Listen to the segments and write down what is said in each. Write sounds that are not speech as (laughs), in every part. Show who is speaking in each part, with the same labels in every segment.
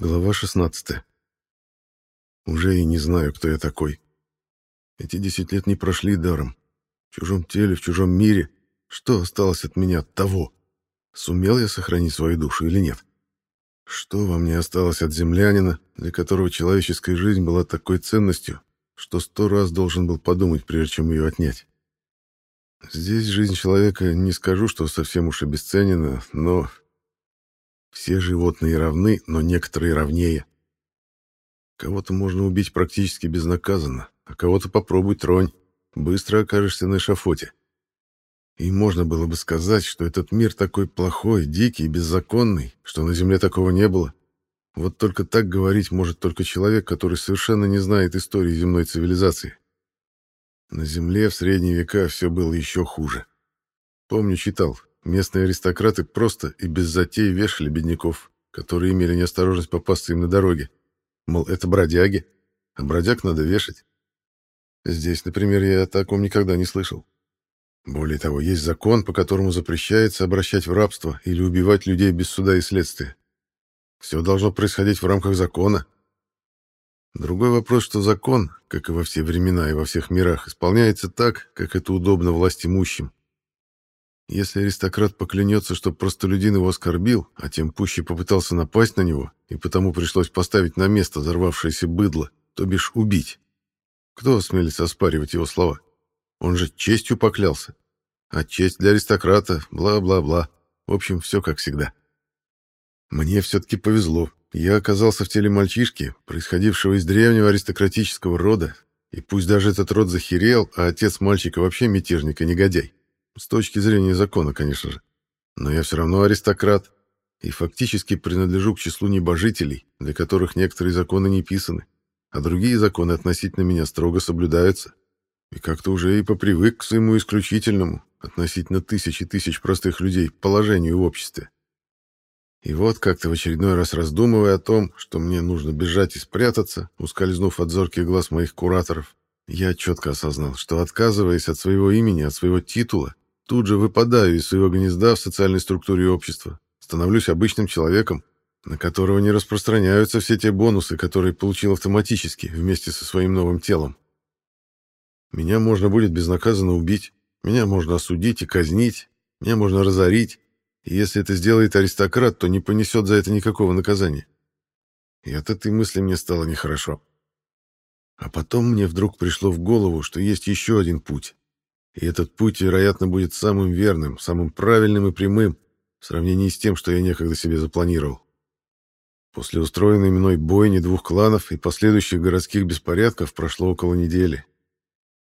Speaker 1: Глава 16. Уже и не знаю, кто я такой. Эти десять лет не прошли даром. В чужом теле, в чужом мире. Что осталось от меня того? Сумел я сохранить свою душу или нет? Что во мне осталось от землянина, для которого человеческая жизнь была такой ценностью, что сто раз должен был подумать, прежде чем ее отнять? Здесь жизнь человека, не скажу, что совсем уж обесценена, но все животные равны, но некоторые равнее. Кого-то можно убить практически безнаказанно, а кого-то попробуй тронь. Быстро окажешься на эшафоте. И можно было бы сказать, что этот мир такой плохой, дикий, беззаконный, что на Земле такого не было. Вот только так говорить может только человек, который совершенно не знает истории земной цивилизации. На Земле в средние века все было еще хуже. Помню, читал, Местные аристократы просто и без затей вешали бедняков, которые имели неосторожность попасться им на дороге. Мол, это бродяги, а бродяг надо вешать. Здесь, например, я о таком никогда не слышал. Более того, есть закон, по которому запрещается обращать в рабство или убивать людей без суда и следствия. Все должно происходить в рамках закона. Другой вопрос, что закон, как и во все времена и во всех мирах, исполняется так, как это удобно власть имущим. Если аристократ поклянется, что простолюдин его оскорбил, а тем пуще попытался напасть на него, и потому пришлось поставить на место взорвавшееся быдло, то бишь убить. Кто осмелится оспаривать его слова? Он же честью поклялся. А честь для аристократа, бла-бла-бла. В общем, все как всегда. Мне все-таки повезло. Я оказался в теле мальчишки, происходившего из древнего аристократического рода, и пусть даже этот род захерел, а отец мальчика вообще мятежник и негодяй. С точки зрения закона, конечно же. Но я все равно аристократ и фактически принадлежу к числу небожителей, для которых некоторые законы не писаны, а другие законы относительно меня строго соблюдаются. И как-то уже и попривык к своему исключительному, относительно тысяч и тысяч простых людей, положению в обществе. И вот как-то в очередной раз раздумывая о том, что мне нужно бежать и спрятаться, ускользнув от зорких глаз моих кураторов, я четко осознал, что отказываясь от своего имени, от своего титула, Тут же выпадаю из своего гнезда в социальной структуре общества, становлюсь обычным человеком, на которого не распространяются все те бонусы, которые получил автоматически вместе со своим новым телом. Меня можно будет безнаказанно убить, меня можно осудить и казнить, меня можно разорить, и если это сделает аристократ, то не понесет за это никакого наказания. И от этой мысли мне стало нехорошо. А потом мне вдруг пришло в голову, что есть еще один путь, и этот путь, вероятно, будет самым верным, самым правильным и прямым в сравнении с тем, что я некогда себе запланировал. После устроенной мной бойни двух кланов и последующих городских беспорядков прошло около недели.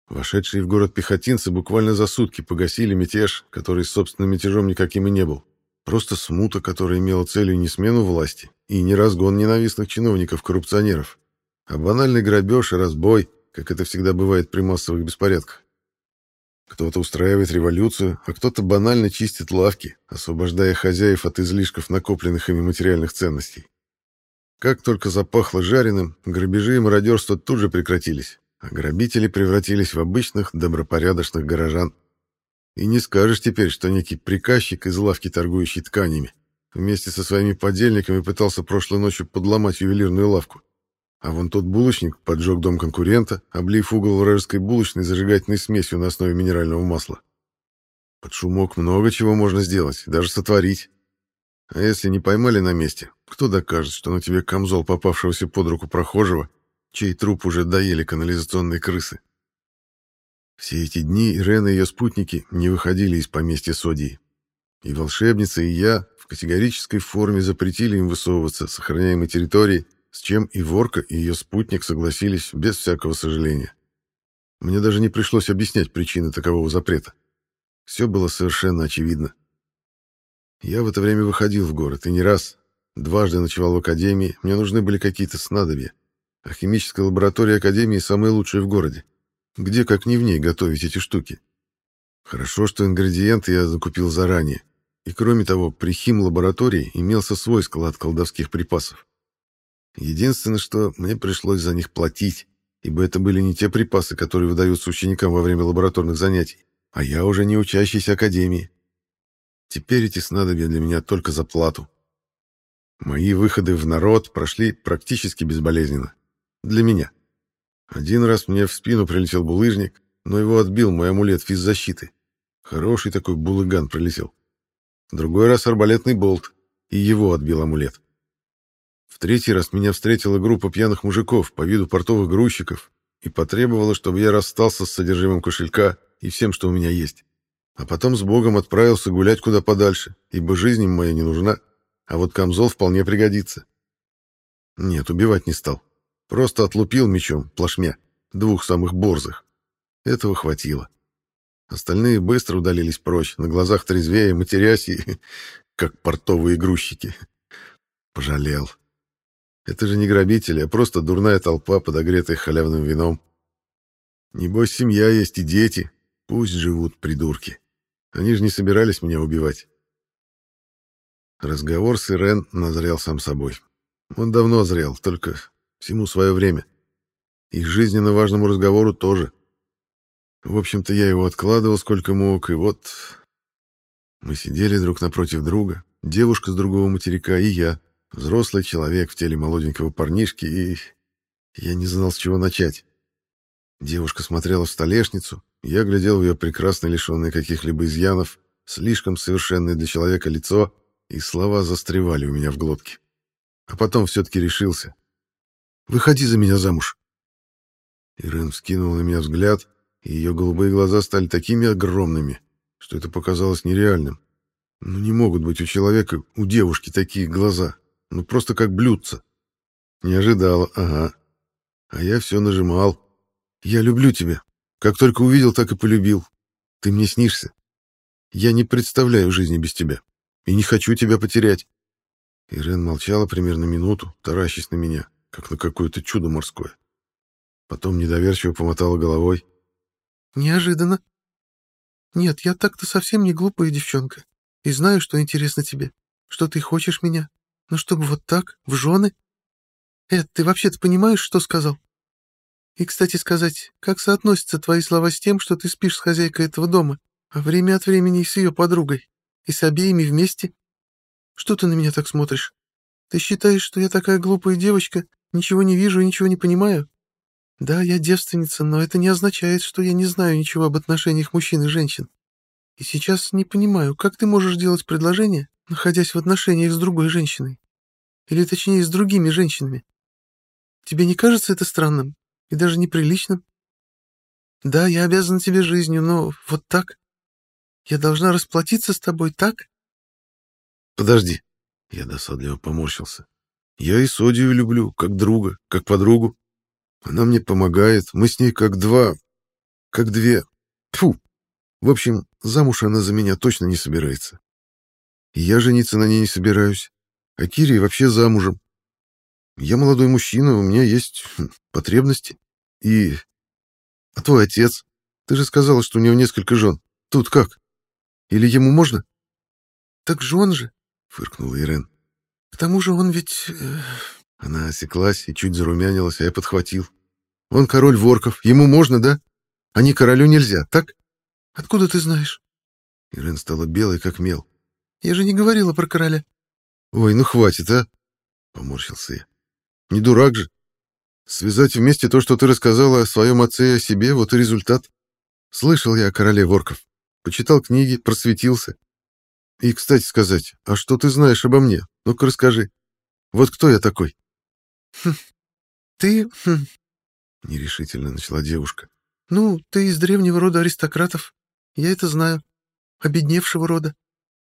Speaker 1: Вошедшие в город пехотинцы буквально за сутки погасили мятеж, который собственным мятежом никаким и не был. Просто смута, которая имела целью не смену власти и не разгон ненавистных чиновников-коррупционеров, а банальный грабеж и разбой, как это всегда бывает при массовых беспорядках. Кто-то устраивает революцию, а кто-то банально чистит лавки, освобождая хозяев от излишков накопленных ими материальных ценностей. Как только запахло жареным, грабежи и мародерство тут же прекратились, а грабители превратились в обычных добропорядочных горожан. И не скажешь теперь, что некий приказчик из лавки, торгующий тканями, вместе со своими подельниками пытался прошлой ночью подломать ювелирную лавку. А вон тот булочник поджег дом конкурента, облив угол вражеской булочной зажигательной смесью на основе минерального масла. Под шумок много чего можно сделать, даже сотворить. А если не поймали на месте, кто докажет, что на тебе камзол попавшегося под руку прохожего, чей труп уже доели канализационные крысы? Все эти дни Ирена и ее спутники не выходили из поместья Содии. И волшебница, и я в категорической форме запретили им высовываться с охраняемой территории, с чем и Ворка, и ее спутник согласились без всякого сожаления. Мне даже не пришлось объяснять причины такового запрета. Все было совершенно очевидно. Я в это время выходил в город, и не раз, дважды ночевал в академии, мне нужны были какие-то снадобья. А химическая лаборатория академии самая лучшая в городе. Где, как не в ней, готовить эти штуки? Хорошо, что ингредиенты я закупил заранее. И кроме того, при хим-лаборатории имелся свой склад колдовских припасов. Единственное, что мне пришлось за них платить, ибо это были не те припасы, которые выдаются ученикам во время лабораторных занятий, а я уже не учащийся академии. Теперь эти снадобья для меня только за плату. Мои выходы в народ прошли практически безболезненно. Для меня. Один раз мне в спину прилетел булыжник, но его отбил мой амулет физзащиты. Хороший такой булыган пролетел. Другой раз арбалетный болт, и его отбил амулет. В третий раз меня встретила группа пьяных мужиков по виду портовых грузчиков и потребовала, чтобы я расстался с содержимым кошелька и всем, что у меня есть. А потом с Богом отправился гулять куда подальше, ибо жизнь им моя не нужна, а вот камзол вполне пригодится. Нет, убивать не стал. Просто отлупил мечом, плашмя, двух самых борзых. Этого хватило. Остальные быстро удалились прочь, на глазах трезвее, матерясь и (laughs) как портовые грузчики. Пожалел. Это же не грабители, а просто дурная толпа, подогретая халявным вином. Небось, семья есть и дети. Пусть живут придурки. Они же не собирались меня убивать. Разговор с Ирен назрел сам собой. Он давно зрел, только всему свое время. И жизненно важному разговору тоже. В общем-то, я его откладывал сколько мог, и вот... Мы сидели друг напротив друга, девушка с другого материка и я, взрослый человек в теле молоденького парнишки, и... Я не знал, с чего начать. Девушка смотрела в столешницу, я глядел в ее прекрасно лишенное каких-либо изъянов, слишком совершенное для человека лицо, и слова застревали у меня в глотке. А потом все-таки решился. «Выходи за меня замуж!» Ирен вскинула на меня взгляд, и ее голубые глаза стали такими огромными, что это показалось нереальным. Ну не могут быть у человека, у девушки такие глаза. Ну просто как блюдца. Не ожидала, ага. А я все нажимал. Я люблю тебя. Как только увидел, так и полюбил. Ты мне снишься. Я не представляю жизни без тебя. И не хочу тебя потерять. Ирен молчала примерно минуту, таращась на меня, как на какое-то чудо морское. Потом недоверчиво помотала головой.
Speaker 2: Неожиданно. Нет, я так-то совсем не глупая девчонка. И знаю, что интересно тебе, что ты хочешь меня. Но чтобы вот так, в жены? Эд, ты вообще-то понимаешь, что сказал? И, кстати сказать, как соотносятся твои слова с тем, что ты спишь с хозяйкой этого дома, а время от времени и с ее подругой, и с обеими вместе? Что ты на меня так смотришь? Ты считаешь, что я такая глупая девочка, ничего не вижу и ничего не понимаю? Да, я девственница, но это не означает, что я не знаю ничего об отношениях мужчин и женщин. И сейчас не понимаю, как ты можешь делать предложение, находясь в отношениях с другой женщиной? Или точнее, с другими женщинами? Тебе не кажется это странным и даже неприличным? Да, я обязана тебе жизнью, но вот так? Я должна расплатиться с тобой так?
Speaker 1: Подожди. Я досадливо поморщился. Я и Содию люблю, как друга, как подругу. Она мне помогает, мы с ней как два... как две... Фу! В общем, замуж она за меня точно не собирается. И я жениться на ней не собираюсь. А Кири вообще замужем. Я молодой мужчина, у меня есть хм, потребности. И... А твой отец? Ты же сказала, что у него несколько жен. Тут как? Или ему можно?
Speaker 2: Так жен же,
Speaker 1: фыркнула Ирен.
Speaker 2: К тому же он ведь... Э,
Speaker 1: она осеклась и чуть зарумянилась, а я подхватил. Он король ворков, ему можно, да? А не королю нельзя, так?
Speaker 2: Откуда ты знаешь?
Speaker 1: Ирен стала белой, как мел.
Speaker 2: Я же не говорила про короля.
Speaker 1: Ой, ну хватит, а? Поморщился я. Не дурак же. Связать вместе то, что ты рассказала о своем отце и о себе, вот и результат. Слышал я о короле ворков. Почитал книги, просветился. И, кстати сказать, а что ты знаешь обо мне? Ну-ка расскажи. Вот кто я такой?
Speaker 2: Хм, ты... Хм.
Speaker 1: Нерешительно начала девушка.
Speaker 2: Ну, ты из древнего рода аристократов. Я это знаю. Обедневшего рода.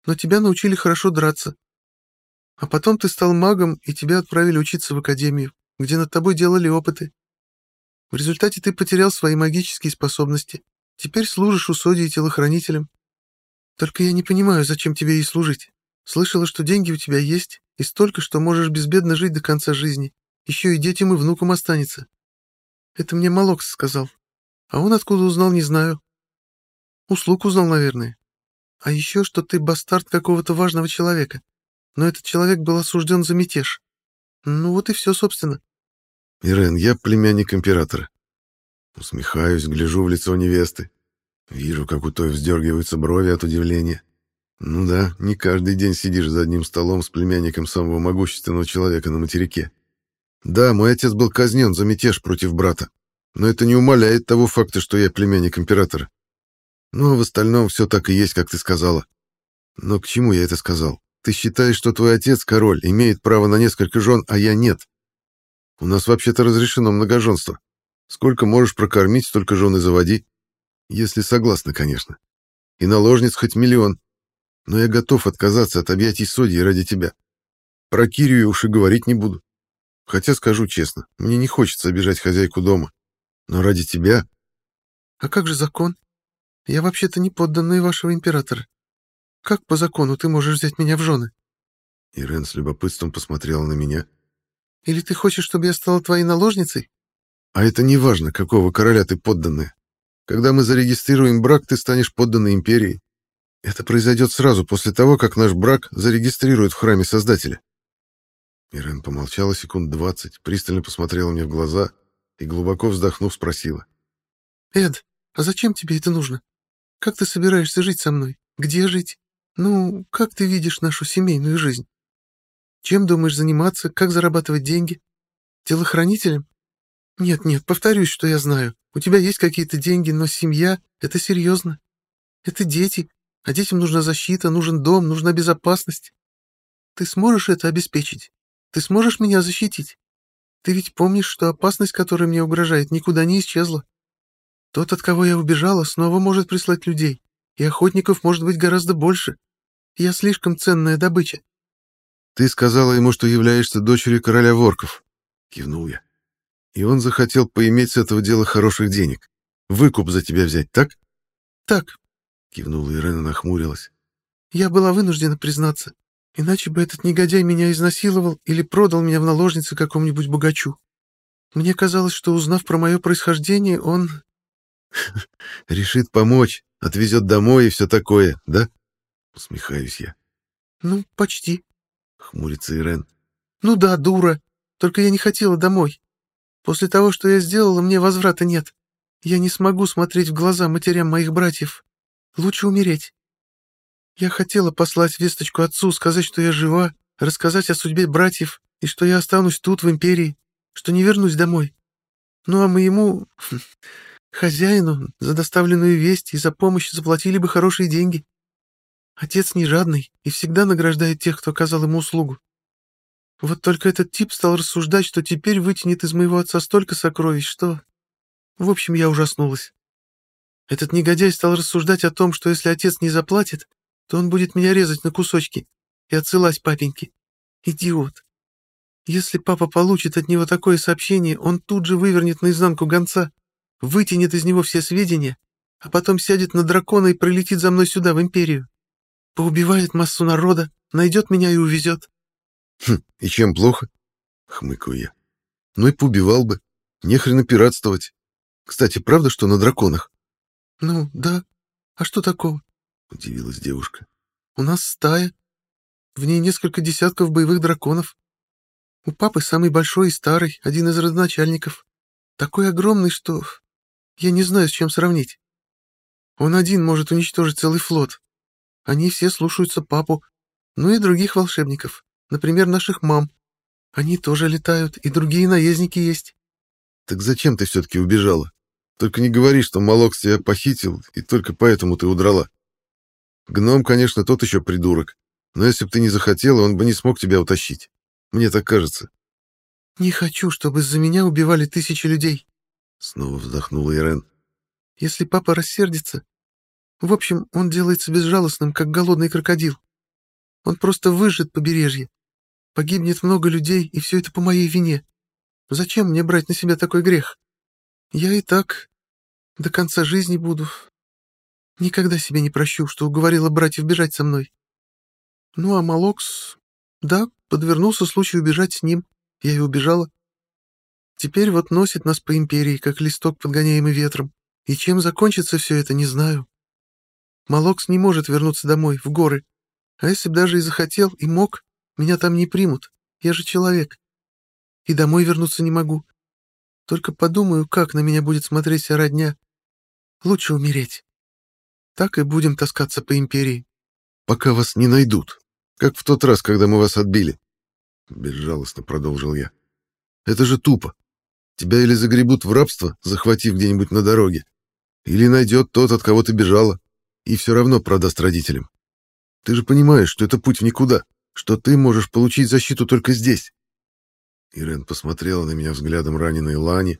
Speaker 2: Но тебя научили хорошо драться. А потом ты стал магом, и тебя отправили учиться в академию, где над тобой делали опыты. В результате ты потерял свои магические способности. Теперь служишь у Соди и телохранителем. Только я не понимаю, зачем тебе ей служить. Слышала, что деньги у тебя есть, и столько, что можешь безбедно жить до конца жизни. Еще и детям и внукам останется. Это мне Малокс сказал. А он откуда узнал, не знаю. Услуг узнал, наверное. А еще, что ты бастард какого-то важного человека. Но этот человек был осужден за мятеж. Ну вот и все, собственно.
Speaker 1: Ирен, я племянник императора. Усмехаюсь, гляжу в лицо невесты. Вижу, как у той вздергиваются брови от удивления. Ну да, не каждый день сидишь за одним столом с племянником самого могущественного человека на материке. Да, мой отец был казнен за мятеж против брата, но это не умаляет того факта, что я племянник императора. Ну, а в остальном все так и есть, как ты сказала. Но к чему я это сказал? Ты считаешь, что твой отец, король, имеет право на несколько жен, а я нет. У нас вообще-то разрешено многоженство. Сколько можешь прокормить, столько жен и заводи. Если согласна, конечно. И наложниц хоть миллион но я готов отказаться от объятий Содии ради тебя. Про Кирию уж и говорить не буду. Хотя скажу честно, мне не хочется обижать хозяйку дома. Но ради тебя...
Speaker 2: А как же закон? Я вообще-то не подданный вашего императора. Как по закону ты можешь взять меня в жены?
Speaker 1: Ирен с любопытством посмотрела на меня.
Speaker 2: Или ты хочешь, чтобы я стала твоей наложницей?
Speaker 1: А это не важно, какого короля ты подданная. Когда мы зарегистрируем брак, ты станешь подданной империи. Это произойдет сразу после того, как наш брак зарегистрируют в храме Создателя. Ирен помолчала секунд двадцать, пристально посмотрела мне в глаза и, глубоко вздохнув, спросила.
Speaker 2: «Эд, а зачем тебе это нужно? Как ты собираешься жить со мной? Где жить? Ну, как ты видишь нашу семейную жизнь? Чем думаешь заниматься? Как зарабатывать деньги? Телохранителем? Нет-нет, повторюсь, что я знаю. У тебя есть какие-то деньги, но семья — это серьезно. Это дети, а детям нужна защита, нужен дом, нужна безопасность. Ты сможешь это обеспечить? Ты сможешь меня защитить? Ты ведь помнишь, что опасность, которая мне угрожает, никуда не исчезла. Тот, от кого я убежала, снова может прислать людей, и охотников может быть гораздо больше. Я слишком ценная добыча.
Speaker 1: — Ты сказала ему, что являешься дочерью короля ворков, — кивнул я. — И он захотел поиметь с этого дела хороших денег. Выкуп за тебя взять, так?
Speaker 2: — Так,
Speaker 1: Кивнула Ирена, нахмурилась.
Speaker 2: «Я была вынуждена признаться. Иначе бы этот негодяй меня изнасиловал или продал меня в наложницы какому-нибудь богачу. Мне казалось, что, узнав про мое происхождение, он...» (laughs)
Speaker 1: «Решит помочь, отвезет домой и все такое, да?» Усмехаюсь я.
Speaker 2: «Ну, почти», —
Speaker 1: хмурится Ирен.
Speaker 2: «Ну да, дура. Только я не хотела домой. После того, что я сделала, мне возврата нет. Я не смогу смотреть в глаза матерям моих братьев. Лучше умереть. Я хотела послать весточку отцу, сказать, что я жива, рассказать о судьбе братьев и что я останусь тут, в Империи, что не вернусь домой. Ну а моему (laughs) хозяину за доставленную весть и за помощь заплатили бы хорошие деньги. Отец не жадный и всегда награждает тех, кто оказал ему услугу. Вот только этот тип стал рассуждать, что теперь вытянет из моего отца столько сокровищ, что... В общем, я ужаснулась. Этот негодяй стал рассуждать о том, что если отец не заплатит, то он будет меня резать на кусочки и отсылать папеньке. Идиот. Если папа получит от него такое сообщение, он тут же вывернет наизнанку гонца, вытянет из него все сведения, а потом сядет на дракона и пролетит за мной сюда, в Империю. Поубивает массу народа, найдет меня и увезет.
Speaker 1: Хм, и чем плохо? Хмыкаю я. Ну и поубивал бы. Нехрена пиратствовать. Кстати, правда, что на драконах?
Speaker 2: «Ну, да. А что такого?»
Speaker 1: — удивилась девушка.
Speaker 2: «У нас стая. В ней несколько десятков боевых драконов. У папы самый большой и старый, один из родоначальников. Такой огромный, что... Я не знаю, с чем сравнить. Он один может уничтожить целый флот. Они все слушаются папу, ну и других волшебников, например, наших мам. Они тоже летают, и другие наездники есть.
Speaker 1: Так зачем ты все-таки убежала? Только не говори, что Малокс тебя похитил, и только поэтому ты удрала. Гном, конечно, тот еще придурок, но если бы ты не захотела, он бы не смог тебя утащить. Мне так кажется.
Speaker 2: «Не хочу, чтобы из-за меня убивали тысячи людей», —
Speaker 1: снова вздохнула Ирен.
Speaker 2: «Если папа рассердится... В общем, он делается безжалостным, как голодный крокодил. Он просто выжжет побережье. Погибнет много людей, и все это по моей вине. Зачем мне брать на себя такой грех? Я и так до конца жизни буду. Никогда себе не прощу, что уговорила братьев бежать со мной. Ну, а Малокс... Да, подвернулся случай убежать с ним. Я и убежала. Теперь вот носит нас по империи, как листок, подгоняемый ветром. И чем закончится все это, не знаю. Малокс не может вернуться домой, в горы. А если б даже и захотел, и мог, меня там не примут. Я же человек. И домой вернуться не могу. Только подумаю, как на меня будет смотреть вся родня, Лучше умереть. Так и будем таскаться по империи.
Speaker 1: пока вас не найдут, как в тот раз, когда мы вас отбили. Безжалостно продолжил я. Это же тупо. Тебя или загребут в рабство, захватив где-нибудь на дороге, или найдет тот, от кого ты бежала, и все равно продаст родителям. Ты же понимаешь, что это путь в никуда, что ты можешь получить защиту только здесь. Ирен посмотрела на меня взглядом раненой Лани,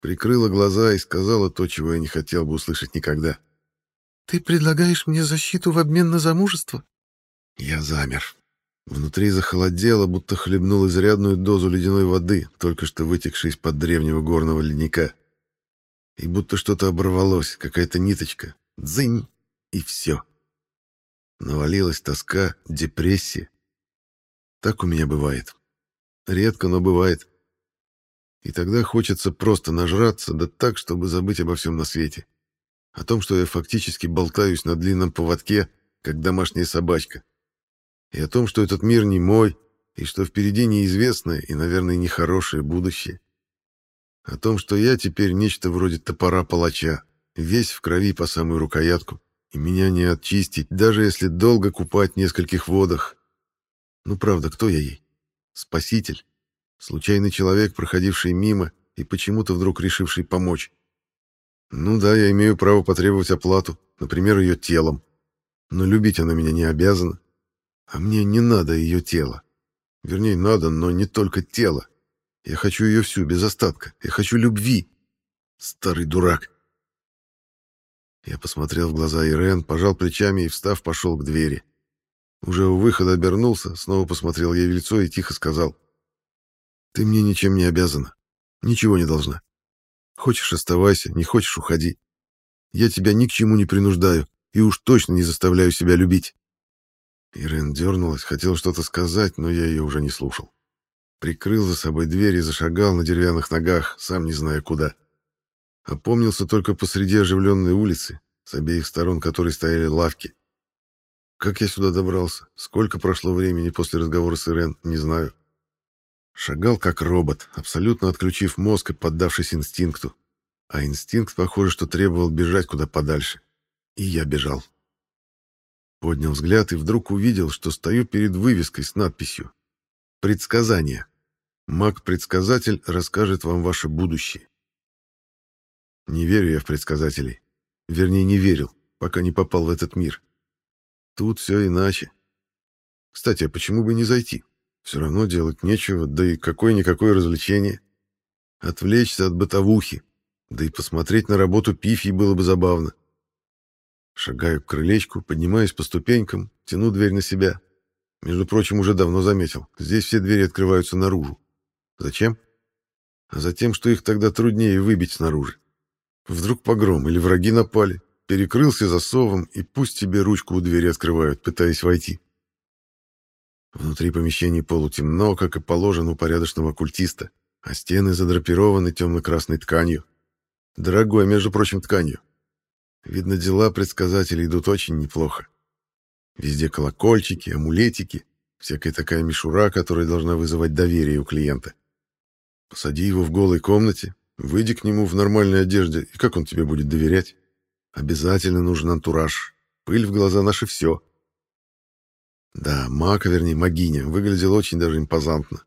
Speaker 1: прикрыла глаза и сказала то, чего я не хотел бы услышать никогда.
Speaker 2: «Ты предлагаешь мне защиту в обмен на замужество?»
Speaker 1: Я замер. Внутри захолодело, будто хлебнул изрядную дозу ледяной воды, только что вытекшей из-под древнего горного ледника. И будто что-то оборвалось, какая-то ниточка. Дзынь! И все. Навалилась тоска, депрессия. Так у меня бывает. Редко, но бывает. И тогда хочется просто нажраться, да так, чтобы забыть обо всем на свете. О том, что я фактически болтаюсь на длинном поводке, как домашняя собачка и о том, что этот мир не мой, и что впереди неизвестное и, наверное, нехорошее будущее. О том, что я теперь нечто вроде топора палача, весь в крови по самую рукоятку, и меня не отчистить, даже если долго купать в нескольких водах. Ну, правда, кто я ей? Спаситель? Случайный человек, проходивший мимо и почему-то вдруг решивший помочь? Ну да, я имею право потребовать оплату, например, ее телом. Но любить она меня не обязана. А мне не надо ее тело. Вернее, надо, но не только тело. Я хочу ее всю, без остатка. Я хочу любви. Старый дурак. Я посмотрел в глаза Ирен, пожал плечами и, встав, пошел к двери. Уже у выхода обернулся, снова посмотрел ей в лицо и тихо сказал. «Ты мне ничем не обязана. Ничего не должна. Хочешь — оставайся, не хочешь — уходи. Я тебя ни к чему не принуждаю и уж точно не заставляю себя любить». Ирен дернулась, хотел что-то сказать, но я ее уже не слушал. Прикрыл за собой дверь и зашагал на деревянных ногах, сам не зная куда. Опомнился только посреди оживленной улицы, с обеих сторон которой стояли лавки. Как я сюда добрался? Сколько прошло времени после разговора с Ирен, не знаю. Шагал как робот, абсолютно отключив мозг и поддавшись инстинкту. А инстинкт, похоже, что требовал бежать куда подальше. И я бежал. Поднял взгляд и вдруг увидел, что стою перед вывеской с надписью «Предсказание. Маг-предсказатель расскажет вам ваше будущее». Не верю я в предсказателей. Вернее, не верил, пока не попал в этот мир. Тут все иначе. Кстати, а почему бы не зайти? Все равно делать нечего, да и какое-никакое развлечение. Отвлечься от бытовухи, да и посмотреть на работу пифьи было бы забавно. Шагаю к крылечку, поднимаюсь по ступенькам, тяну дверь на себя. Между прочим, уже давно заметил. Здесь все двери открываются наружу. Зачем? А затем, что их тогда труднее выбить снаружи. Вдруг погром или враги напали. Перекрылся засовом, и пусть тебе ручку у двери открывают, пытаясь войти. Внутри помещения полутемно, как и положено у порядочного оккультиста, а стены задрапированы темно-красной тканью. Дорогой, между прочим, тканью. Видно, дела предсказателей идут очень неплохо. Везде колокольчики, амулетики, всякая такая мишура, которая должна вызывать доверие у клиента. Посади его в голой комнате, выйди к нему в нормальной одежде, и как он тебе будет доверять? Обязательно нужен антураж. Пыль в глаза наши все. Да, маг, вернее, магиня, выглядел очень даже импозантно.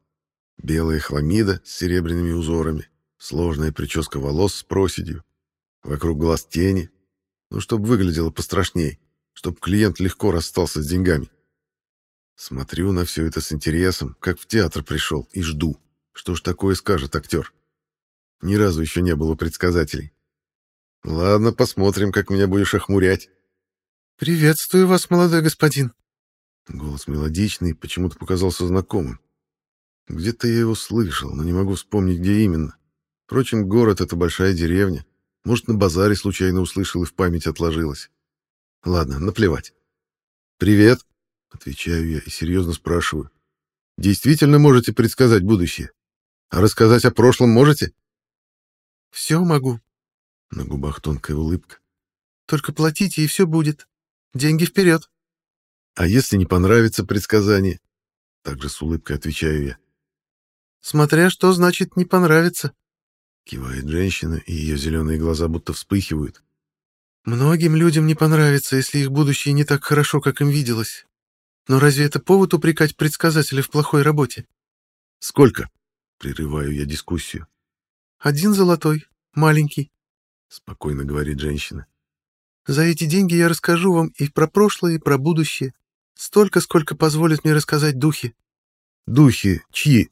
Speaker 1: Белая хламида с серебряными узорами, сложная прическа волос с проседью, вокруг глаз тени, ну, чтобы выглядело пострашней, чтобы клиент легко расстался с деньгами. Смотрю на все это с интересом, как в театр пришел, и жду, что ж такое скажет актер. Ни разу еще не было предсказателей. Ладно, посмотрим, как меня будешь охмурять.
Speaker 2: «Приветствую вас, молодой господин».
Speaker 1: Голос мелодичный, почему-то показался знакомым. Где-то я его слышал, но не могу вспомнить, где именно. Впрочем, город — это большая деревня. Может, на базаре случайно услышал и в память отложилось. Ладно, наплевать. «Привет», — отвечаю я и серьезно спрашиваю. «Действительно можете предсказать будущее? А рассказать о прошлом можете?»
Speaker 2: «Все могу».
Speaker 1: На губах тонкая улыбка.
Speaker 2: «Только платите, и все будет. Деньги вперед».
Speaker 1: «А если не понравится предсказание?» Также с улыбкой отвечаю я.
Speaker 2: «Смотря что значит «не понравится».
Speaker 1: Кивает женщина, и ее зеленые глаза будто вспыхивают.
Speaker 2: Многим людям не понравится, если их будущее не так хорошо, как им виделось. Но разве это повод упрекать предсказателя в плохой работе?
Speaker 1: Сколько? Прерываю я дискуссию.
Speaker 2: Один золотой, маленький,
Speaker 1: спокойно говорит женщина.
Speaker 2: За эти деньги я расскажу вам и про прошлое, и про будущее. Столько, сколько позволят мне рассказать духи.
Speaker 1: Духи чьи?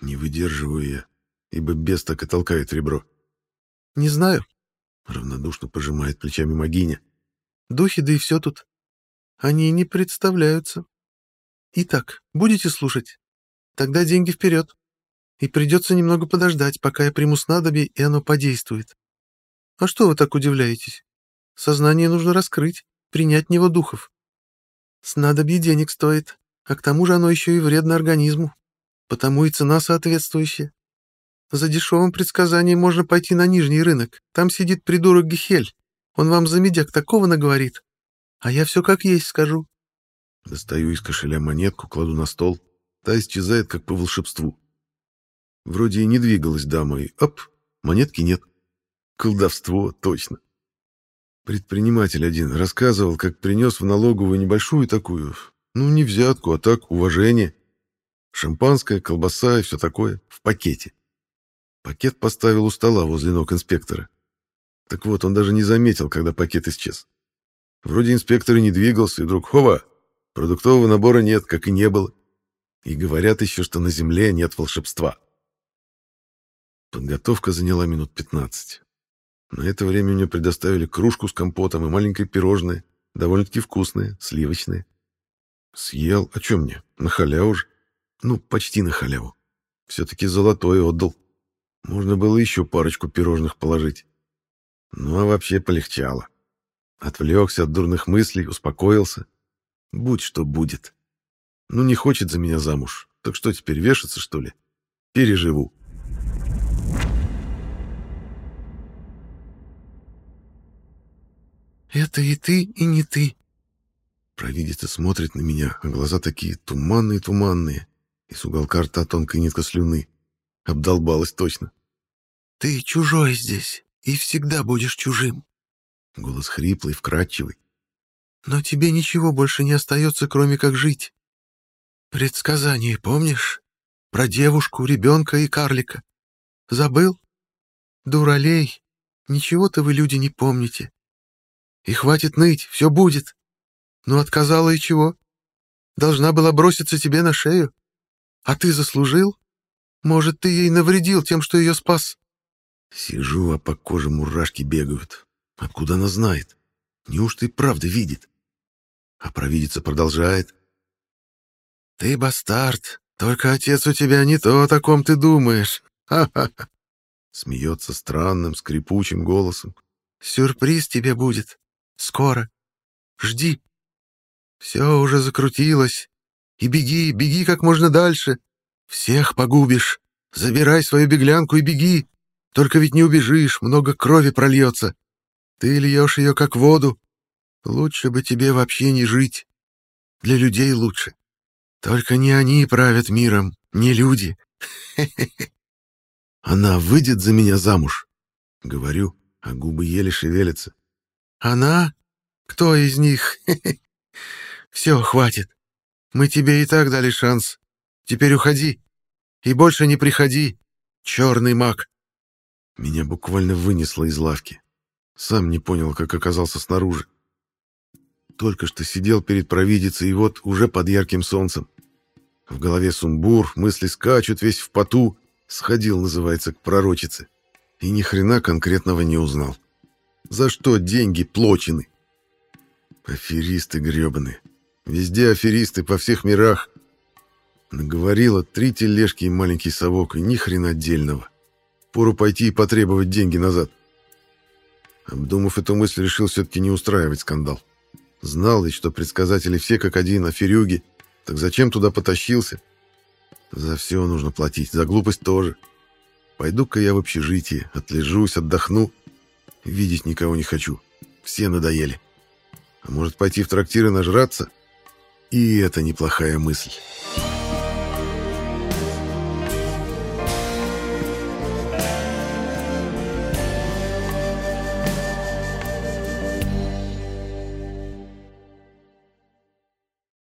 Speaker 1: Не выдерживаю я, ибо бес так и толкает ребро.
Speaker 2: Не знаю.
Speaker 1: Равнодушно пожимает плечами Магиня.
Speaker 2: Духи, да и все тут. Они не представляются. Итак, будете слушать? Тогда деньги вперед. И придется немного подождать, пока я приму снадобье, и оно подействует. А что вы так удивляетесь? Сознание нужно раскрыть, принять в него духов. Снадобье денег стоит, а к тому же оно еще и вредно организму, потому и цена соответствующая. За дешевым предсказанием можно пойти на нижний рынок, там сидит придурок Гехель, он вам за медяк такого наговорит, а я все как есть скажу.
Speaker 1: Достаю из кошеля монетку, кладу на стол, та исчезает как по волшебству. Вроде и не двигалась дама, и оп, монетки нет. Колдовство, точно. Предприниматель один рассказывал, как принес в налоговую небольшую такую, ну, не взятку, а так, уважение. Шампанское, колбаса и все такое в пакете. Пакет поставил у стола возле ног инспектора. Так вот, он даже не заметил, когда пакет исчез. Вроде инспектор и не двигался, и вдруг, хова, продуктового набора нет, как и не было. И говорят еще, что на земле нет волшебства. Подготовка заняла минут пятнадцать. На это время мне предоставили кружку с компотом и маленькое пирожное, довольно-таки вкусное, сливочное. Съел, а что мне, на халяву же. Ну, почти на халяву. Все-таки золотой отдал. Можно было еще парочку пирожных положить. Ну, а вообще полегчало. Отвлекся от дурных мыслей, успокоился. Будь что будет. Ну, не хочет за меня замуж. Так что теперь, вешаться, что ли? Переживу.
Speaker 2: «Это и ты, и не ты».
Speaker 1: Провидица смотрит на меня, а глаза такие туманные-туманные, и с уголка рта тонкая нитка слюны. Обдолбалась точно.
Speaker 2: «Ты чужой здесь, и всегда будешь чужим».
Speaker 1: Голос хриплый, вкрадчивый.
Speaker 2: «Но тебе ничего больше не остается, кроме как жить. Предсказание помнишь? Про девушку, ребенка и карлика. Забыл? Дуралей, ничего-то вы, люди, не помните. И хватит ныть, все будет. Ну, отказала и чего? Должна была броситься тебе на шею. А ты заслужил? Может, ты ей навредил тем, что ее спас?
Speaker 1: Сижу, а по коже мурашки бегают. Откуда она знает? Неужто и правда видит? А провидица продолжает.
Speaker 2: Ты бастард, только отец у тебя не то, о ком ты думаешь. Ха-ха-ха.
Speaker 1: Смеется странным, скрипучим голосом.
Speaker 2: Сюрприз тебе будет. Скоро. Жди. Все уже закрутилось. И беги, беги как можно дальше. Всех погубишь. Забирай свою беглянку и беги. Только ведь не убежишь, много крови прольется. Ты льешь ее как воду. Лучше бы тебе вообще не жить. Для людей лучше. Только не они правят миром, не люди. (laughs)
Speaker 1: Она выйдет за меня замуж. Говорю, а губы еле шевелятся.
Speaker 2: Она? Кто из них? (laughs) Все, хватит. Мы тебе и так дали шанс. Теперь уходи. И больше не приходи. Черный маг.
Speaker 1: Меня буквально вынесло из лавки. Сам не понял, как оказался снаружи. Только что сидел перед провидицей, и вот уже под ярким солнцем. В голове сумбур, мысли скачут, весь в поту. Сходил, называется, к пророчице. И ни хрена конкретного не узнал. За что деньги плочены? Аферисты гребаные. Везде аферисты по всех мирах. Наговорила три тележки и маленький совок, и ни хрена отдельного. Пору пойти и потребовать деньги назад. Обдумав эту мысль, решил все-таки не устраивать скандал. Знал ведь, что предсказатели все как один, аферюги. Так зачем туда потащился? За все нужно платить, за глупость тоже. Пойду-ка я в общежитие, отлежусь, отдохну, Видеть никого не хочу. Все надоели. А может пойти в трактир и нажраться? И это неплохая мысль.